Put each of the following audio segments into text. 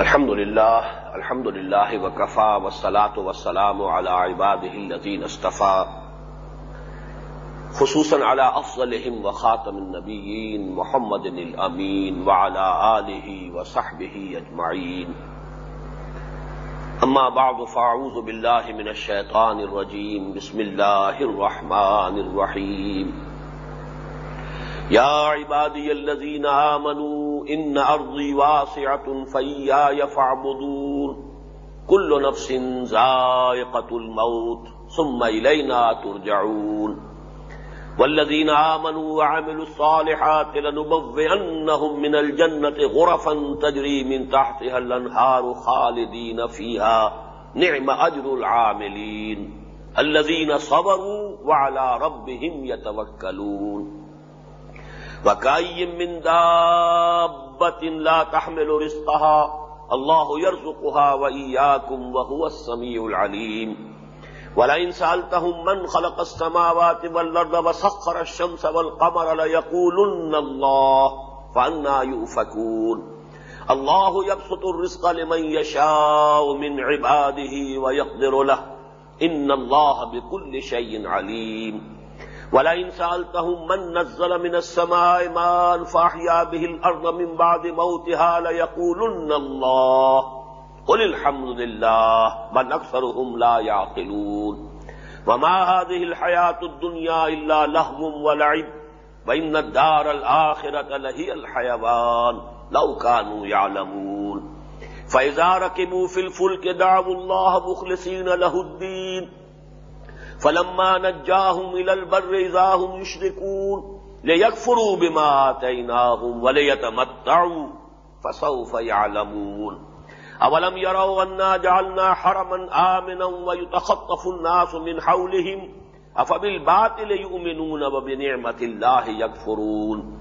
الحمد لله الحمد لله وكفى والصلاة والسلام على عباده الذين اصطفى خصوصا على أفضلهم وخاتم النبيين محمد الأمين وعلى آله وصحبه أجمعين أما بعد فأعوذ بالله من الشيطان الرجيم بسم الله الرحمن الرحيم يا عبادي الذين آمنوا إن أرضي واسعة فإياي فاعبدون. كل نفس زائقة الموت ثم إلينا ترجعون. والذين آمنوا وعملوا الصالحات لنبوئنهم من الجنة غرفا تجري من تحتها الأنهار خالدين فيها. نعم أجر العاملين. الذين صبروا وعلى ربهم يتوكلون. وكاي من دابة لا تحمل رزقها الله يرزقها وإياكم وهو السميع العليم. ولئن سألتهم من خلق السماوات والأرض وسخر الشمس والقمر ليقولن الله فأنا يؤفكون. الله يبسط الرزق لمن يشاء من عباده ويقدر له. إن الله بكل شيء عليم. ولئن سألتهم من نزل من السماء ماء فأحيا به الأرض من بعد موتها ليقولن الله. قل الحمد لله، بل أكثرهم لا يعقلون. وما هذه الحياة الدنيا إلا لهو ولعب. وإن الدار الآخرة لهي الحيوان، لو كانوا يعلمون. فإذا ركبوا في الفلك دعوا الله مخلصين له الدين. فلما نجاهم الى البر اذا هم يشركون ليكفروا بما اتيناهم وليتمتعوا فسوف يعلمون اولم يروا انا جعلنا حرما امنا ويتخطف الناس من حولهم افبالباطل يؤمنون وبنعمه الله يكفرون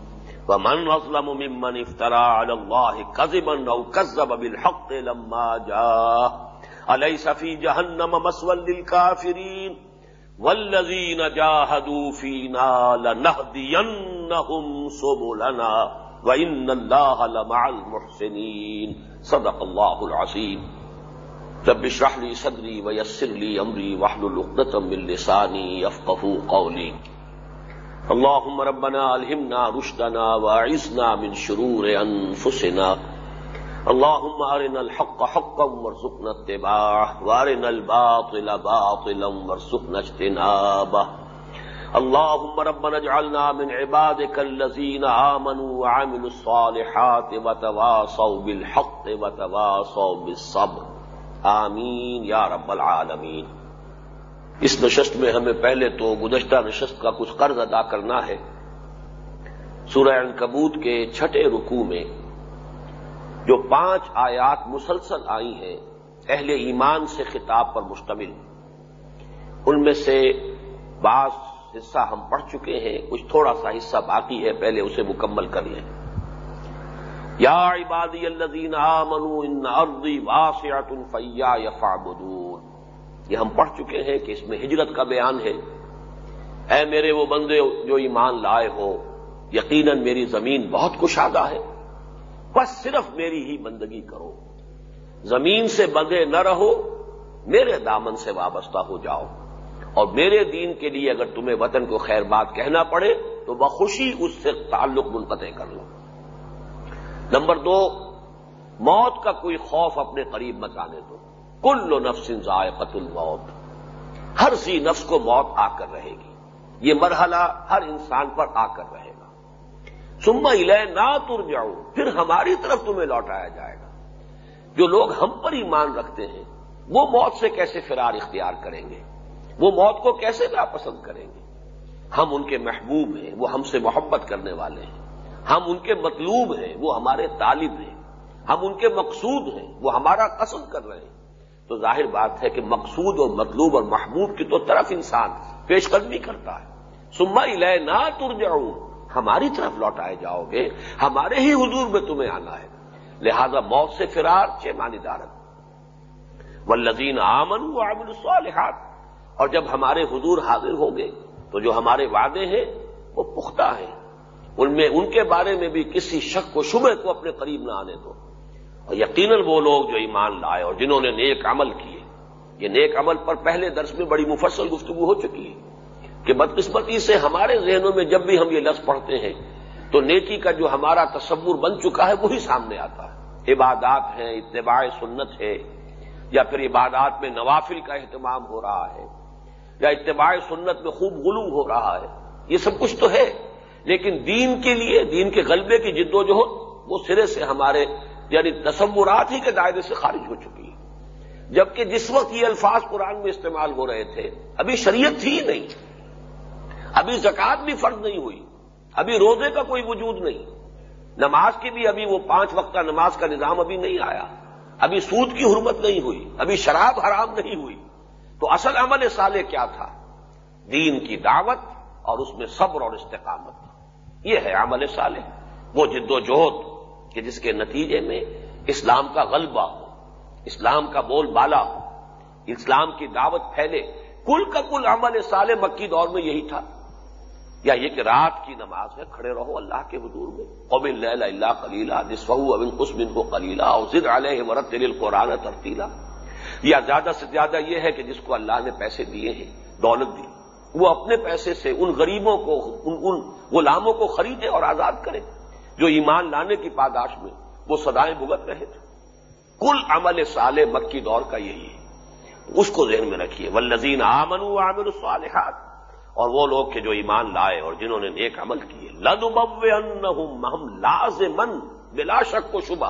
ومن اظلم ممن افترى على الله كذبا او كذب بالحق لما جاء اليس في جهنم مسوى للكافرين والذین جاہدوا فینا لنہدینہم سبلنا وان اللہ لمع المحسنین صدق اللہ العظیم رب اشرح لي صدري ويسر لي امري واحلل عقدة من لساني يفقهوا قولي اللهم ربنا الهمنا رشدنا واعذنا من شرور انفسنا اللهم ارنا الحق حقا وارزقنا اتباعه وارنا الباطل باطلا وارزقنا اجتنابه اللهم ربنا اجعلنا من عبادك الذين آمنوا وعملوا الصالحات وتواصوا بالحق وتواصوا بالصبر۔ آمین یا رب العالمین۔ اس نشست میں ہمیں پہلے تو گزشتہ نشست کا کچھ قرض ادا کرنا ہے۔ سورہ انکبوت کے چھٹے رکوع میں جو پانچ آیات مسلسل آئی ہیں، اہل ایمان سے خطاب پر مشتمل۔ ان میں سے بعض حصہ ہم پڑھ چکے ہیں، کچھ تھوڑا سا حصہ باقی ہے، پہلے اسے مکمل کر لیں۔ یا عبادی الذین آمنوا ان ارضی واسعت فیا یفعبدون یہ ہم پڑھ چکے ہیں کہ اس میں ہجرت کا بیان ہے۔ اے میرے وہ بندے جو ایمان لائے ہو، یقیناً میری زمین بہت کشادہ ہے۔ بس صرف میری ہی بندگی کرو۔ زمین سے بندے نہ رہو، میرے دامن سے وابستہ ہو جاؤ۔ اور میرے دین کے لیے اگر تمہیں وطن کو خیر بات کہنا پڑے، تو بخوشی اس سے تعلق منقطع کر لو۔ نمبر دو، موت کا کوئی خوف اپنے قریب مت آنے دو۔ کل نفس ذائقت الموت۔ ہر سی نفس کو موت آ کر رہے گی۔ یہ مرحلہ ہر انسان پر آ کر رہے گا۔ سما الہ نہ تر جاؤ پھر ہماری طرف تمہیں لوٹایا جائے گا۔ جو لوگ ہم پر ایمان رکھتے ہیں، وہ موت سے کیسے فرار اختیار کریں گے؟ وہ موت کو کیسے ناپسند کریں گے؟ ہم ان کے محبوب ہیں، وہ ہم سے محبت کرنے والے ہیں۔ ہم ان کے مطلوب ہیں، وہ ہمارے طالب ہیں۔ ہم ان کے مقصود ہیں، وہ ہمارا قصد کر رہے ہیں۔ تو ظاہر بات ہے کہ مقصود اور مطلوب اور محبوب کی تو طرف انسان پیش قدمی کرتا ہے۔ سما الہ نہ تر جاؤں ہماری طرف لوٹائے جاؤ گے، ہمارے ہی حضور میں تمہیں آنا ہے۔ لہذا موت سے فرار، چیمانی دارت۔ والذین آمن و عامل الصالحات۔ اور جب ہمارے حضور حاضر ہوں گے، تو جو ہمارے وعدے ہیں، وہ پختہ ہیں۔ ان میں، ان کے بارے میں بھی کسی شک و شبہ کو اپنے قریب نہ آنے دو۔ اور یقیناً وہ لوگ جو ایمان لائے اور جنہوں نے نیک عمل کیے، یہ نیک عمل پر پہلے درس میں بڑی مفصل گفتگو ہو چکی ہے۔ کہ بدقسمتی سے ہمارے ذہنوں میں جب بھی ہم یہ لفظ پڑھتے ہیں، تو نیکی کا جو ہمارا تصور بن چکا ہے، وہی سامنے آتا ہے۔ عبادات ہیں، اتباع سنت ہے، یا پھر عبادات میں نوافل کا اہتمام ہو رہا ہے، یا اتباع سنت میں خوب غلو ہو رہا ہے۔ یہ سب کچھ تو ہے، لیکن دین کے لیے، دین کے غلبے کی جد و جہد، وہ سرے سے ہمارے یعنی تصورات ہی کے دائرے سے خارج ہو چکی ہے۔ جبکہ جس وقت یہ الفاظ قرآن میں استعمال ہو رہے تھے، ابھی شریعت تھی نہیں۔ ابھی زکوٰۃ بھی فرض نہیں ہوئی، ابھی روزے کا کوئی وجود نہیں۔ نماز کی بھی ابھی وہ پانچ وقت کا نماز کا نظام ابھی نہیں آیا۔ ابھی سود کی حرمت نہیں ہوئی، ابھی شراب حرام نہیں ہوئی۔ تو اصل عمل سالے کیا تھا؟ دین کی دعوت اور اس میں صبر اور استقامت۔ یہ ہے عمل صالح۔ وہ جد و جہد کہ جس کے نتیجے میں اسلام کا غلبہ ہو، اسلام کا بول بالا ہو۔ اسلام کی دعوت پھیلے۔ کل کا کل عمل سال مکی دور میں یہی تھا۔ یا یہ کہ رات کی نماز میں کھڑے رہو اللہ کے حضور میں۔ قبل اللہ کلیلہ نسو ابن قسم کو کلیلہ اور ضد علیہ مرت دل قرآن ترتیلا یا زیادہ سے زیادہ یہ ہے کہ جس کو اللہ نے پیسے دیے ہیں، دولت دی، وہ اپنے پیسے سے ان غریبوں کو، ان ان غلاموں کو خریدے اور آزاد کرے۔ جو ایمان لانے کی پاداش میں وہ سدائیں بھگت رہے۔ تھے کل عمل سال مکی دور کا یہی ہے۔ اس کو ذہن میں رکھیے۔ ولزین آمن عامر الصالحات اور وہ لوگ کے جو ایمان لائے اور جنہوں نے نیک عمل کیے لدو ہم لاز من بلا شک و شبہ۔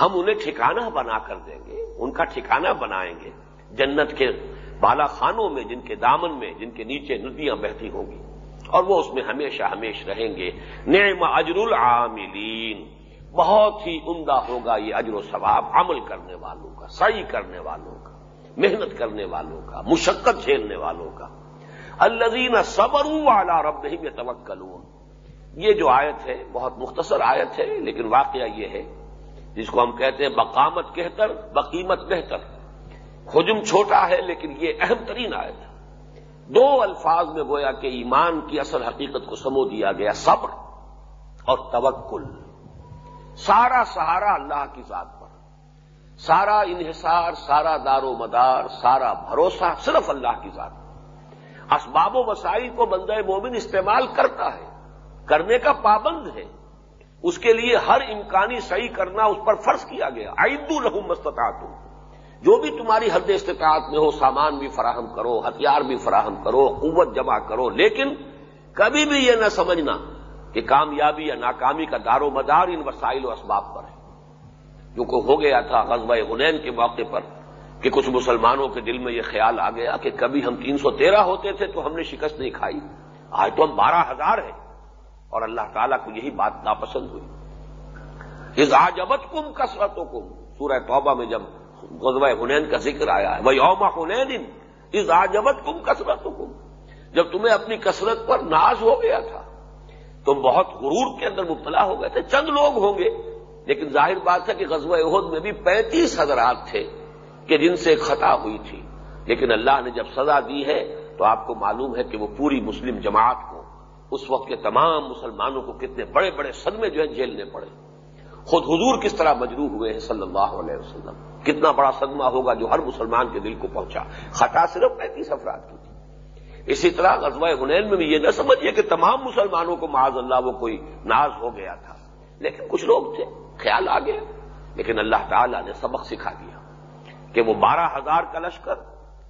ہم انہیں ٹھکانہ بنا کر دیں گے، ان کا ٹھکانہ بنائیں گے۔ جنت کے بالا خانوں میں، جن کے دامن میں، جن کے نیچے ندیاں بہتی ہوں گی۔ اور وہ اس میں ہمیشہ ہمیش رہیں گے۔ نعم اجر العاملین۔ بہت ہی عمدہ ہوگا یہ اجر و ثواب عمل کرنے والوں کا صحیح کرنے والوں کا، محنت کرنے والوں کا، مشقت جھیلنے والوں کا۔ الزین صبر والا رب نہیں میں یہ جو آیت ہے بہت مختصر آیت ہے، لیکن واقعہ یہ ہے، جس کو ہم کہتے ہیں بقامت کہتر، بقیمت بہتر۔ حجم چھوٹا ہے، لیکن یہ اہم ترین آیت ہے۔ دو الفاظ میں گویا کہ ایمان کی اصل حقیقت کو سمو دیا گیا، صبر اور توکل۔ سارا سہارا اللہ کی ذات پر۔ سارا انحصار، سارا دار و مدار، سارا بھروسہ صرف اللہ کی ذات پر۔ اسباب و وسائل کو بندہ مومن استعمال کرتا ہے، کرنے کا پابند ہے۔ اس کے لیے ہر امکانی صحیح کرنا اس پر فرض کیا گیا۔ عید الحم مستطاط جو بھی تمہاری حد استطاعت میں ہو، سامان بھی فراہم کرو، ہتھیار بھی فراہم کرو، قوت جمع کرو، لیکن کبھی بھی یہ نہ سمجھنا کہ کامیابی یا ناکامی کا دار و مدار ان وسائل و اسباب پر ہے۔ جو کو ہو گیا تھا غزوہ حنین کے موقع پر۔ کہ کچھ مسلمانوں کے دل میں یہ خیال آ گیا کہ کبھی ہم تین سو تیرہ ہوتے تھے تو ہم نے شکست نہیں کھائی۔ آج تو ہم بارہ ہزار ہیں۔ اور اللہ تعالیٰ کو یہی بات ناپسند ہوئی۔ اس آجبت کم کثرتوں کم سورہ توبہ میں جب غزوہ حنین کا ذکر آیا ہے وہ یوم حنین اس آجبت کم کثرتوں کم جب تمہیں اپنی کثرت پر ناز ہو گیا تھا، تم بہت غرور کے اندر مبتلا ہو گئے تھے۔ چند لوگ ہوں گے، لیکن ظاہر بات ہے کہ غزوہ عہد میں بھی پینتیس حضرات تھے۔ کہ جن سے خطا ہوئی تھی۔ لیکن اللہ نے جب سزا دی ہے تو آپ کو معلوم ہے کہ وہ پوری مسلم جماعت کو اس وقت کے تمام مسلمانوں کو کتنے بڑے بڑے صدمے جو ہے جیلنے پڑے۔ خود حضور کس طرح مجروح ہوئے ہیں صلی اللہ علیہ وسلم۔ کتنا بڑا صدمہ ہوگا جو ہر مسلمان کے دل کو پہنچا۔ خطا صرف پینتیس افراد کی تھی۔ اسی طرح غزوہ حنین میں بھی یہ نہ سمجھیے کہ تمام مسلمانوں کو معاذ اللہ وہ کوئی ناز ہو گیا تھا۔ لیکن کچھ لوگ تھے، خیال آ گیا۔ لیکن اللہ تعالیٰ نے سبق سکھا دیا۔ کہ وہ بارہ ہزار کا لشکر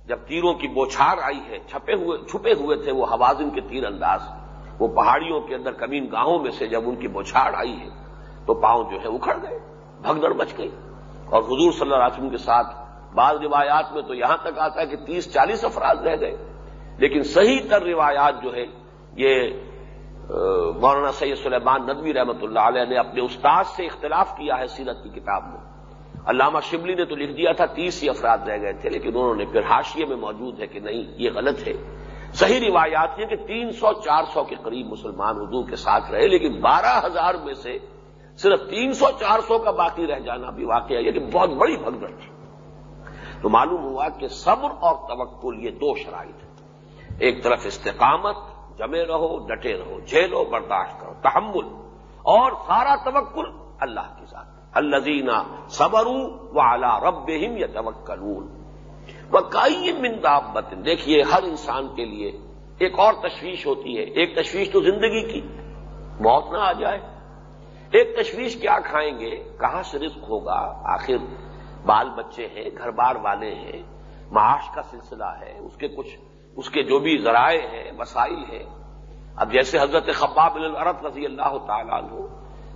جب تیروں کی بوچھار آئی ہے، چھپے ہوئے چھپے ہوئے تھے وہ حوازن کے تیر انداز۔ وہ پہاڑیوں کے اندر کمین گاہوں میں سے جب ان کی بوچھاڑ آئی ہے، تو پاؤں جو ہے اکھڑ گئے، بھگدڑ بچ گئی۔ اور حضور صلی اللہ علیہ وسلم کے ساتھ بعض روایات میں تو یہاں تک آتا ہے کہ تیس چالیس افراد رہ گئے۔ لیکن صحیح تر روایات جو ہے یہ مولانا سید سلیمان ندوی رحمۃ اللہ علیہ نے اپنے استاد سے اختلاف کیا ہے سیرت کی کتاب میں۔ علامہ شبلی نے تو لکھ دیا تھا، تیس ہی افراد رہ گئے تھے، لیکن انہوں نے پھر حاشیے میں موجود ہے کہ نہیں، یہ غلط ہے۔ صحیح روایات یہ کہ تین سو، چار سو کے قریب مسلمان اردو کے ساتھ رہے، لیکن بارہ ہزار میں سے صرف تین سو، چار سو کا باقی رہ جانا بھی واقعہ یہ کہ بہت بڑی بھگدڑ تھی۔ تو معلوم ہوا کہ صبر اور توکل یہ دو شرائط ہیں۔ ایک طرف استقامت، جمے رہو، ڈٹے رہو، جھیلو، برداشت کرو، تحمل اور سارا توکل اللہ کے الزینہ صبرو و رب یا توکلون وہ کئی مندابت دیکھیے، ہر انسان کے لیے ایک اور تشویش ہوتی ہے۔ ایک تشویش تو زندگی کی۔ موت نہ آ جائے۔ ایک تشویش کیا کھائیں گے؟ کہاں سے رزق ہوگا؟ آخر بال بچے ہیں گھر بار والے ہیں، معاش کا سلسلہ ہے، اس کے کچھ، اس کے جو بھی ذرائع ہیں، وسائل ہیں۔ اب جیسے حضرت خباب العرب رضی اللہ تعالیٰ عنہ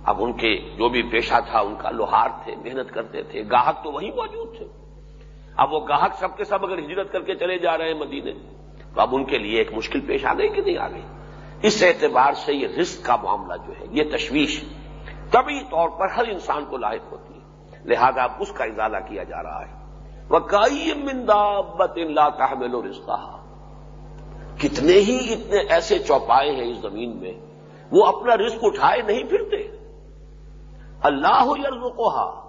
اب ان کے جو بھی پیشہ تھا، ان کا لوہار تھے، محنت کرتے تھے، گاہک تو وہی موجود تھے۔ اب وہ گاہک سب کے سب اگر ہجرت کر کے چلے جا رہے ہیں مدینے، تو اب ان کے لیے ایک مشکل پیش آ گئی کہ نہیں آ گئی؟ اس اعتبار سے یہ رزق کا معاملہ جو ہے، یہ تشویش طبی طور پر ہر انسان کو لاحق ہوتی ہے۔ لہذا اب اس کا ازالہ کیا جا رہا ہے۔ وہ کئی مندابت اللہ کا و کتنے ہی اتنے ایسے چوپائے ہیں اس زمین میں، وہ اپنا رزق اٹھائے نہیں پھرتے۔ اللہ یرز کو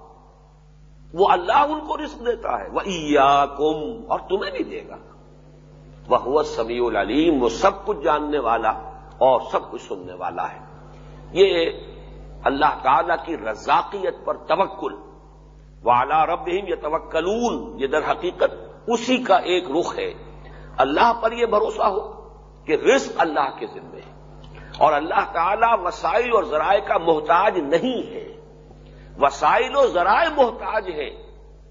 وہ اللہ ان کو رزق دیتا ہے۔ وہ کم اور تمہیں بھی دے گا۔ وہ سمیع العلیم وہ سب کچھ جاننے والا اور سب کچھ سننے والا ہے۔ یہ اللہ تعالی کی رزاقیت پر توکل۔ وہ اعلی رب یہ توکلون یہ در حقیقت اسی کا ایک رخ ہے۔ اللہ پر یہ بھروسہ ہو کہ رزق اللہ کے ذمے ہے۔ اور اللہ تعالی وسائل اور ذرائع کا محتاج نہیں ہے۔ وسائل و ذرائع محتاج ہیں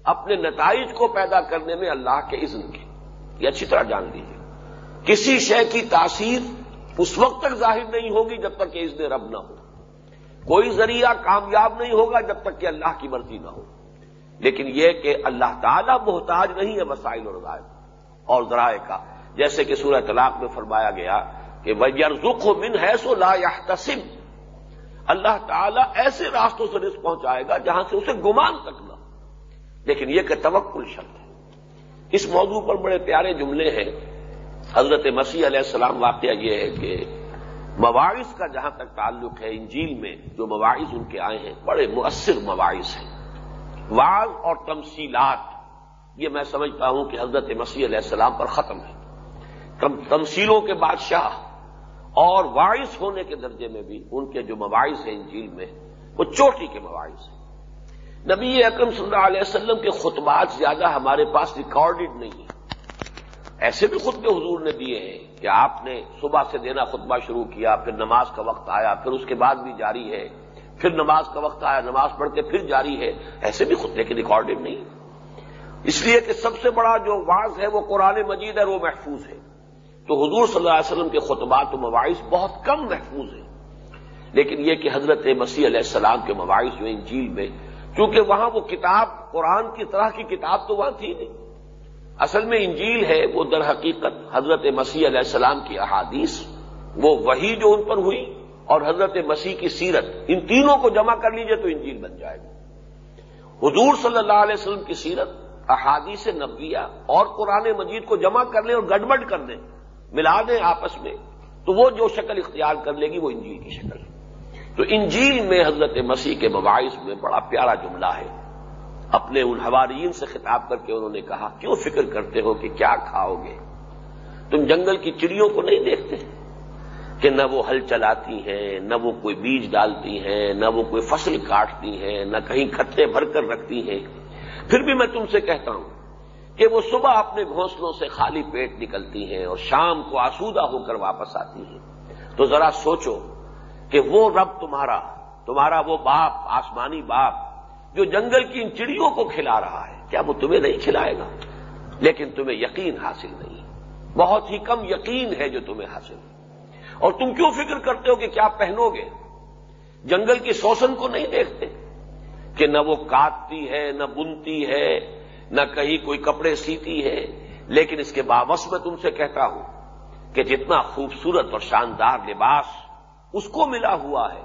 اپنے نتائج کو پیدا کرنے میں اللہ کے اذن کے یہ اچھی طرح جان لیجیے کسی شے کی تاثیر اس وقت تک ظاہر نہیں ہوگی جب تک کہ اذن رب نہ ہو۔ کوئی ذریعہ کامیاب نہیں ہوگا جب تک کہ اللہ کی مرضی نہ ہو۔ لیکن یہ کہ اللہ تعالی محتاج نہیں ہے وسائل اور ذرائع اور ذرائع کا۔ جیسے کہ سورہ طلاق میں فرمایا گیا کہ ویرزق من ہے سو لا تصم اللہ تعالیٰ ایسے راستوں سے رزق پہنچائے گا جہاں سے اسے گمان تک نہ لیکن یہ کہ توکل شبد ہے۔ اس موضوع پر بڑے پیارے جملے ہیں۔ حضرت مسیح علیہ السلام واقعہ یہ ہے کہ مواعث کا جہاں تک تعلق ہے، انجیل میں جو مواعث ان کے آئے ہیں، بڑے مؤثر مواعث ہیں۔ واض اور تمثیلات، یہ میں سمجھتا ہوں کہ حضرت مسیح علیہ السلام پر ختم ہے۔ تمثیلوں کے بادشاہ اور واعث ہونے کے درجے میں بھی ان کے جو مواعث ہیں انجیل میں، وہ چوٹی کے مواعث ہیں۔ نبی اکرم صلی اللہ علیہ وسلم کے خطبات زیادہ ہمارے پاس ریکارڈڈ نہیں ہیں۔ ایسے بھی خطبے حضور نے دیے ہیں کہ آپ نے صبح سے دینا خطبہ شروع کیا، پھر نماز کا وقت آیا، پھر اس کے بعد بھی جاری ہے، پھر نماز کا وقت آیا، نماز پڑھ کے پھر جاری ہے۔ ایسے بھی خطبے کے ریکارڈڈ نہیں۔ اس لیے کہ سب سے بڑا جو واضح ہے وہ قرآن مجید ہے، وہ محفوظ ہے۔ تو حضور صلی اللہ علیہ وسلم کے خطبات و مواعث بہت کم محفوظ ہیں۔ لیکن یہ کہ حضرت مسیح علیہ السلام کے مواعث جو انجیل میں کیونکہ وہاں وہ کتاب، قرآن کی طرح کی کتاب تو وہاں تھی نہیں۔ اصل میں انجیل ہے، وہ در حقیقت حضرت مسیح علیہ السلام کی احادیث، وہ وہی جو ان پر ہوئی اور حضرت مسیح کی سیرت، ان تینوں کو جمع کر لیجیے تو انجیل بن جائے گا حضور صلی اللہ علیہ وسلم کی سیرت، احادیث نبیہ اور قرآن مجید کو جمع کر لیں اور گڑبڑ کر دیں۔ ملا دیں آپس میں، تو وہ جو شکل اختیار کر لے گی، وہ انجیل کی شکل تو انجیل میں حضرت مسیح کے مباعث میں بڑا پیارا جملہ ہے۔ اپنے ان حوارین سے خطاب کر کے انہوں نے کہا، کیوں فکر کرتے ہو کہ کیا کھاؤ گے؟ تم جنگل کی چڑیوں کو نہیں دیکھتے؟ کہ نہ وہ ہل چلاتی ہیں، نہ وہ کوئی بیج ڈالتی ہیں، نہ وہ کوئی فصل کاٹتی ہیں، نہ کہیں کھتے بھر کر رکھتی ہیں۔ پھر بھی میں تم سے کہتا ہوں کہ وہ صبح اپنے گھونسلوں سے خالی پیٹ نکلتی ہیں اور شام کو آسودہ ہو کر واپس آتی ہیں۔ تو ذرا سوچو کہ وہ رب تمہارا تمہارا وہ باپ، آسمانی باپ، جو جنگل کی ان چڑیوں کو کھلا رہا ہے، کیا وہ تمہیں نہیں کھلائے گا؟ لیکن تمہیں یقین حاصل نہیں۔ بہت ہی کم یقین ہے جو تمہیں حاصل۔ ہے اور تم کیوں فکر کرتے ہو کہ کیا پہنو گے؟ جنگل کی شوشن کو نہیں دیکھتے؟ کہ نہ وہ کاٹتی ہے، نہ بنتی ہے نہ کہیں کوئی کپڑے سیتی ہے، لیکن اس کے باوس میں تم سے کہتا ہوں کہ جتنا خوبصورت اور شاندار لباس اس کو ملا ہوا ہے،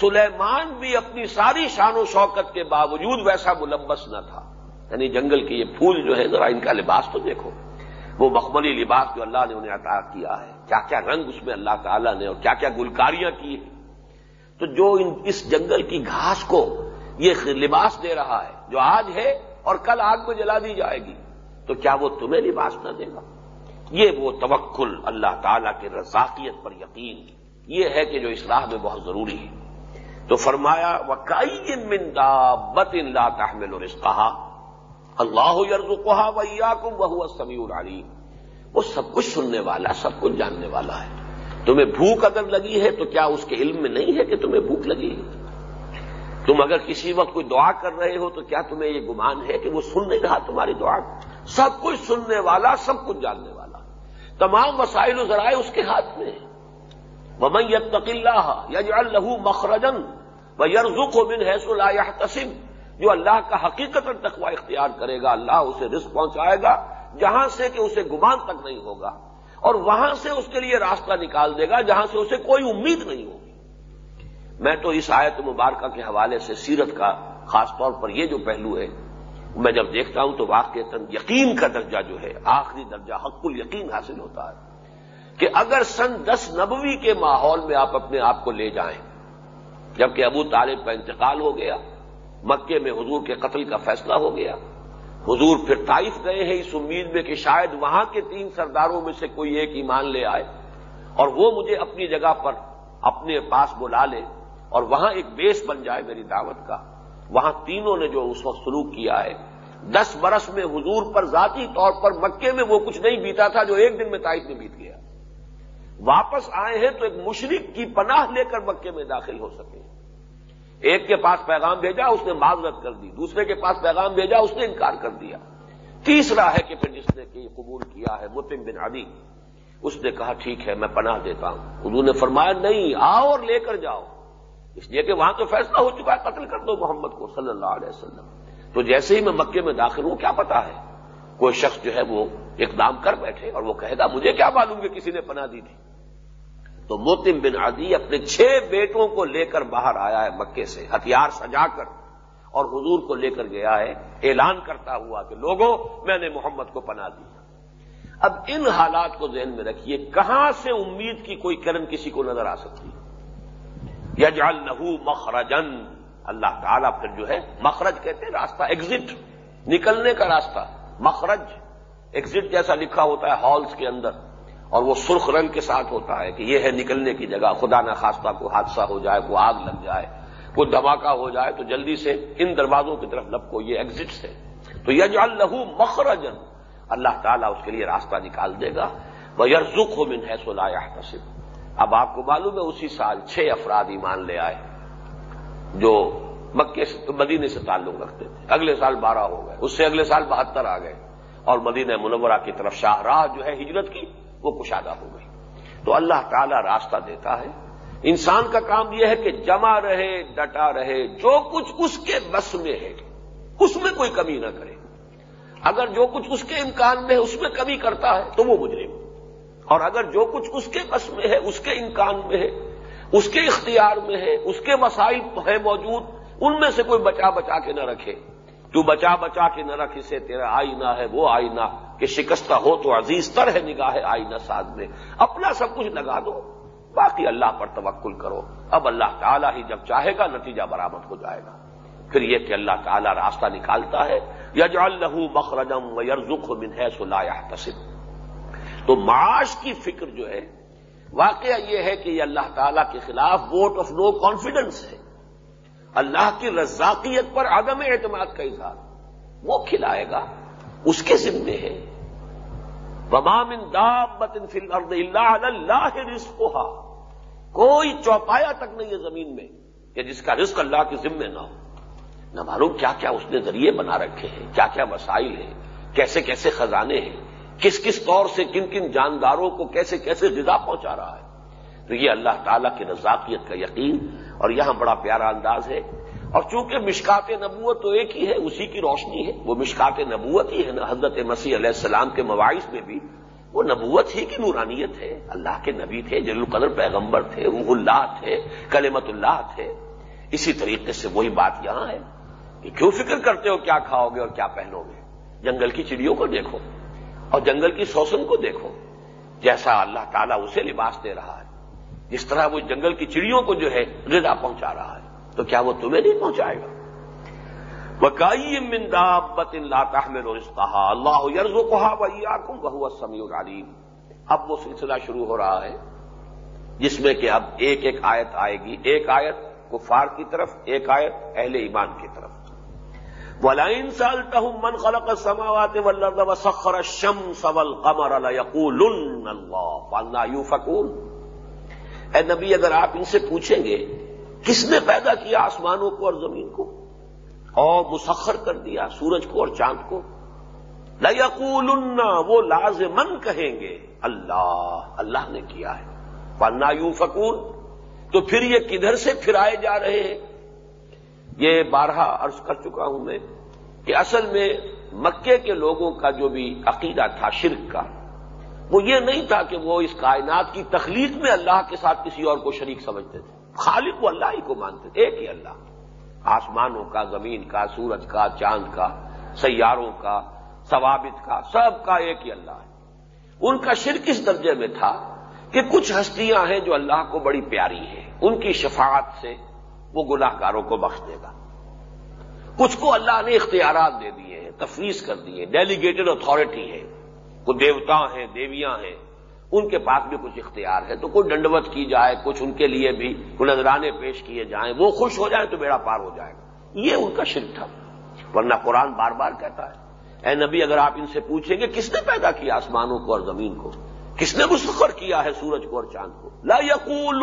سلیمان بھی اپنی ساری شان و شوکت کے باوجود ویسا ملبس نہ تھا۔ یعنی جنگل کے یہ پھول جو ہے ذرا ان کا لباس تو دیکھو۔ وہ مخملی لباس جو اللہ نے انہیں عطا کیا ہے۔ کیا کیا رنگ اس میں اللہ تعالیٰ نے اور کیا کیا گلکاریاں کی ہیں۔ تو جو اس جنگل کی گھاس کو یہ لباس دے رہا ہے، جو آج ہے اور کل آگ میں جلا دی جائے گی، تو کیا وہ تمہیں لباس نہ دے گا؟ یہ وہ توکل اللہ تعالی کے رزاقیت پر یقین یہ ہے کہ جو اصلاح میں بہت ضروری ہے۔ تو فرمایا وہ کئی مندا بت اللہ تحمل اور کہا اللہ یرز کہا ویا کم وہ سمیع العلیم وہ سب کچھ سننے والا، سب کچھ جاننے والا ہے۔ تمہیں بھوک اگر لگی ہے تو کیا اس کے علم میں نہیں ہے کہ تمہیں بھوک لگی ہے؟ تم اگر کسی وقت کوئی دعا کر رہے ہو تو کیا تمہیں یہ گمان ہے کہ وہ سن نہیں رہا تمہاری دعا؟ سب کچھ سننے والا، سب کچھ جاننے والا۔ تمام وسائل و ذرائع اس کے ہاتھ میں ممن یتق اللہ یجعل لہو مخرجن و یرزق من حیث لا يحتسب۔ جو اللہ کا حقیقت تقوی اختیار کرے گا، اللہ اسے رزق پہنچائے گا، جہاں سے کہ اسے گمان تک نہیں ہوگا۔ اور وہاں سے اس کے لیے راستہ نکال دے گا، جہاں سے اسے کوئی امید نہیں ہوگی میں تو اس آیت مبارکہ کے حوالے سے سیرت کا خاص طور پر یہ جو پہلو ہے، میں جب دیکھتا ہوں تو واقع یقین کا درجہ جو ہے، آخری درجہ حق یقین حاصل ہوتا ہے کہ اگر سن دس نبوی کے ماحول میں آپ اپنے آپ کو لے جائیں، جبکہ ابو طالب کا انتقال ہو گیا، مکے میں حضور کے قتل کا فیصلہ ہو گیا، حضور پھر طائف گئے ہیں اس امید میں کہ شاید وہاں کے تین سرداروں میں سے کوئی ایک ایمان لے آئے اور وہ مجھے اپنی جگہ پر اپنے پاس بلا لے۔ اور وہاں ایک بیس بن جائے میری دعوت کا۔ وہاں تینوں نے جو اس وقت سلوک کیا ہے، دس برس میں حضور پر ذاتی طور پر مکے میں وہ کچھ نہیں بیتا تھا جو ایک دن میں تائف میں بیت گیا۔ واپس آئے ہیں تو ایک مشرق کی پناہ لے کر مکے میں داخل ہو سکے۔ ایک کے پاس پیغام بھیجا، اس نے معذرت کر دی۔ دوسرے کے پاس پیغام بھیجا، اس نے انکار کر دیا۔ تیسرا ہے کہ پھر جس نے کہ قبول کیا ہے متم بن عدی۔ اس نے کہا، ٹھیک ہے، میں پناہ دیتا ہوں۔ انہوں نے فرمایا، نہیں، آؤ اور لے کر جاؤ۔ اس لیے کہ وہاں تو فیصلہ ہو چکا ہے قتل کر دو محمد کو صلی اللہ علیہ وسلم۔ تو جیسے ہی میں مکے میں داخل ہوں، کیا پتا ہے؟ کوئی شخص جو ہے وہ اقدام کر بیٹھے اور وہ کہے گا، مجھے کیا معلوم کہ کسی نے پناہ دی تھی؟ تو موتم بن عدی اپنے چھ بیٹوں کو لے کر باہر آیا ہے مکے سے، ہتھیار سجا کر اور حضور کو لے کر گیا ہے۔ اعلان کرتا ہوا کہ لوگوں، میں نے محمد کو پناہ دی۔ اب ان حالات کو ذہن میں رکھیے، کہاں سے امید کی کوئی کرن کسی کو نظر آ سکتی؟ یجعل لہو مخرجن اللہ تعالیٰ پھر جو ہے، مخرج کہتے ہیں، راستہ ایگزٹ نکلنے کا راستہ۔ مخرج ایگزٹ جیسا لکھا ہوتا ہے ہالز کے اندر۔ اور وہ سرخ رنگ کے ساتھ ہوتا ہے کہ یہ ہے نکلنے کی جگہ۔ خدا نہ خاصہ کو حادثہ ہو جائے، کوئی آگ لگ جائے، کوئی دھماکہ ہو جائے، تو جلدی سے ان دروازوں کی طرف لب کو یہ ایگزٹس ہے تو یہ جو اللہ مخرجن اللہ تعالیٰ اس کے لیے راستہ نکال دے گا۔ وہ یرزک ہو من ہے سولا تصب اب آپ کو معلوم ہے اسی سال چھ افراد ایمان لے آئے جو مکے سے مدینے سے تعلق رکھتے تھے۔ اگلے سال بارہ ہو گئے، اس سے اگلے سال بہتر آ گئے۔ اور مدینہ منورہ کی طرف شاہراہ جو ہے ہجرت کی، وہ کشادہ ہو گئی۔ تو اللہ تعالی راستہ دیتا ہے۔ انسان کا کام یہ ہے کہ جمع رہے، ڈٹا رہے، جو کچھ اس کے بس میں ہے، اس میں کوئی کمی نہ کرے۔ اگر جو کچھ اس کے امکان میں ہے، اس میں کمی کرتا ہے، تو وہ مجرم۔ اور اگر جو کچھ اس کے بس میں ہے، اس کے امکان میں ہے، اس کے اختیار میں ہے، اس کے مسائل ہے موجود، ان میں سے کوئی بچا بچا کے نہ رکھے۔ تو بچا بچا کے نہ رکھ، اسے تیرا آئینہ ہے، وہ آئینہ۔ کہ شکستہ ہو تو عزیز تر ہے نگاہ آئینہ ساز میں۔ اپنا سب کچھ لگا دو۔ باقی اللہ پر توکل کرو۔ اب اللہ تعالیٰ ہی جب چاہے گا، نتیجہ برامد ہو جائے گا۔ پھر یہ کہ اللہ تعالیٰ راستہ نکالتا ہے۔ یج اللہ مخرجم یرزخ من ہے سلایا تصب تو معاش کی فکر جو ہے، واقعہ یہ ہے کہ یہ اللہ تعالیٰ کے خلاف ووٹ آف نو کانفیڈنس ہے۔ اللہ کی رزاقیت پر عدم اعتماد کا اظہار۔ وہ کھلائے گا، اس کے ذمے ہے۔ ومام فل ارد اللہ اللہ رسق کوئی چوپایا تک نہیں ہے زمین میں کہ جس کا رزق اللہ کے ذمے نہ ہو۔ نہ معلوم کیا کیا اس نے ذریعے بنا رکھے ہیں، کیا کیا مسائل ہیں، کیسے کیسے خزانے ہیں۔ کس کس طور سے کن کن جانداروں کو کیسے کیسے غذا پہنچا رہا ہے۔ تو یہ اللہ تعالیٰ کی رضاقیت کا یقین اور یہاں بڑا پیارا انداز ہے۔ اور چونکہ مشکات نبوت تو ایک ہی ہے، اسی کی روشنی ہے۔ وہ مشکات نبوت ہی ہے نا، حضرت مسیح علیہ السلام کے مواعث میں بھی۔ وہ نبوت ہی کی نورانیت ہے۔ اللہ کے نبی تھے جل القدر پیغمبر تھے، روح اللہ تھے کلمت اللہ تھے۔ اسی طریقے سے وہی بات یہاں ہے کہ کیوں فکر کرتے ہو کیا کھاؤ گے اور کیا پہنو گے؟ جنگل کی چڑیوں کو دیکھو۔ اور جنگل کی سوسن کو دیکھو، جیسا اللہ تعالیٰ اسے لباس دے رہا ہے۔ جس طرح وہ جنگل کی چڑیوں کو جو ہے غذا پہنچا رہا ہے، تو کیا وہ تمہیں نہیں پہنچائے گا؟ بکائی مندا اللہ میں روز کہا اللہ یرز و کہا بھائی آکم بہو اب وہ سلسلہ شروع ہو رہا ہے، جس میں کہ اب ایک ایک آیت آئے گی۔ ایک آیت کفار کی طرف، ایک آیت اہل ایمان کی طرف۔ ولائن سالتا من خلق سماوات و شم سول قمر یقول یو فکول اے نبی، اگر آپ ان سے پوچھیں گے، کس نے پیدا کیا آسمانوں کو اور زمین کو؟ اور مسخر کر دیا سورج کو اور چاند کو؟ لقول وہ لازمن کہیں گے، اللہ اللہ نے کیا ہے۔ فالنا یو فکول تو پھر یہ کدھر سے پھرائے جا رہے ہیں؟ یہ بارہا عرض کر چکا ہوں میں کہ اصل میں مکے کے لوگوں کا جو بھی عقیدہ تھا شرک کا، وہ یہ نہیں تھا کہ وہ اس کائنات کی تخلیق میں اللہ کے ساتھ کسی اور کو شریک سمجھتے تھے۔ خالق وہ اللہ ہی کو مانتے تھے، ایک ہی اللہ۔ آسمانوں کا، زمین کا، سورج کا، چاند کا، سیاروں کا، ثوابت کا، سب کا ایک ہی اللہ ہے۔ ان کا شرک اس درجے میں تھا کہ کچھ ہستیاں ہیں جو اللہ کو بڑی پیاری ہیں۔ ان کی شفاعت سے وہ گناہ کو بخش دے گا۔ کچھ کو اللہ نے اختیارات دے دیے ہیں، تفویض کر دیے ڈیلیگیٹڈ اتارٹی ہے کوئی دیوتا ہیں، دیویاں ہیں۔ ان کے پاس بھی کچھ اختیار ہے۔ تو کوئی ڈنڈوت کی جائے، کچھ ان کے لیے بھی نذرانے پیش کیے جائیں، وہ خوش ہو جائیں تو بیڑا پار ہو جائے گا۔ یہ ان کا شرک تھا۔ ورنہ قرآن بار بار کہتا ہے، اے نبی اگر آپ ان سے پوچھیں گے، کس نے پیدا کیا آسمانوں کو اور زمین کو؟ کس نے مسخر کیا ہے سورج کو اور چاند کو؟ لا یقول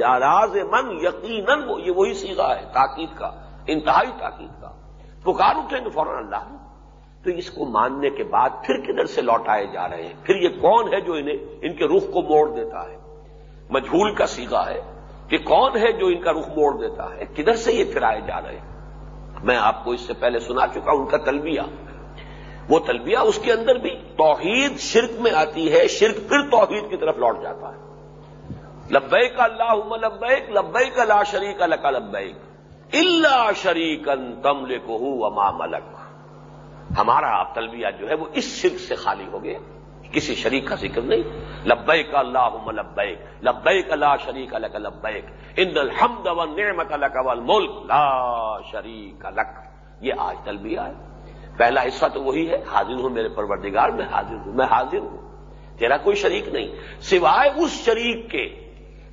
راز من، یقیناً یہ وہی سیگا ہے، تاکید کا، انتہائی تاکید کا۔ پکار اٹھیں گے فوراً اللہ تو اس کو ماننے کے بعد پھر کدھر سے لوٹائے جا رہے ہیں؟ پھر یہ کون ہے جو انہیں، ان کے رخ کو موڑ دیتا ہے؟ مجھول کا سیگا ہے کہ کون ہے جو ان کا رخ موڑ دیتا ہے؟ کدھر سے یہ پھرائے جا رہے ہیں؟ میں آپ کو اس سے پہلے سنا چکا ان کا تلبیہ۔ وہ تلبیہ اس کے اندر بھی توحید شرک میں آتی ہے، شرک پھر توحید کی طرف لوٹ جاتا ہے۔ لبیک کا اللہ لبیک لبیک لا شریک لکا لبیک۔ اللہ شریک تم لے کو اما ملک۔ ہمارا تلبیہ جو ہے وہ اس شرک سے خالی ہو گیا، کسی شریک کا ذکر نہیں۔ لبیک اللہ لبیک لبیک لا شریک لک لبیک۔ ان الحمد والنعمت لک والملک، لا شریک لک۔ یہ آج تلبیہ ہے۔ پہلا حصہ تو وہی ہے، حاضر ہوں میرے پروردگار، میں حاضر ہوں، میں حاضر ہوں۔ تیرا کوئی شریک نہیں۔ سوائے اس شریک کے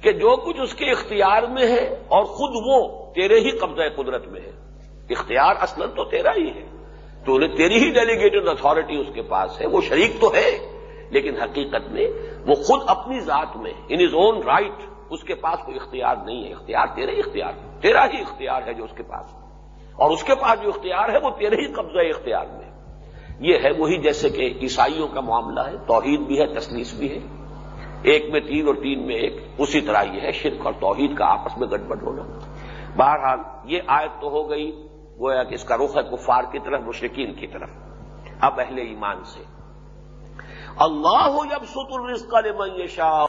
کہ جو کچھ اس کے اختیار میں ہے اور خود وہ تیرے ہی قبضہ قدرت میں ہے۔ اختیار اصل تو تیرا ہی ہے۔ تو انہیں تیری ہی ڈیلیگیٹڈ اتارٹی اس کے پاس ہے۔ وہ شریک تو ہے، لیکن حقیقت میں وہ خود اپنی ذات میں ان از اون رائٹ اس کے پاس کوئی اختیار نہیں ہے۔ اختیار تیرے ہی اختیار، تیرا ہی اختیار ہے جو اس کے پاس۔ اور اس کے پاس جو اختیار ہے وہ تیرے ہی قبضہ اختیار میں یہ ہے وہی جیسے کہ عیسائیوں کا معاملہ ہے، توحید بھی ہے، تسلیس بھی ہے۔ ایک میں تین اور تین میں ایک، اسی طرح یہ ہے شرک اور توحید کا آپس میں گڑبڑ ہونا۔ بہرحال یہ آیت تو ہو گئی، گویا کہ اس کا رخ ہے کفار کی طرف مشرقین کی طرف۔ اب اہل ایمان سے۔ اللہ جب ست الرزق لمن شاہ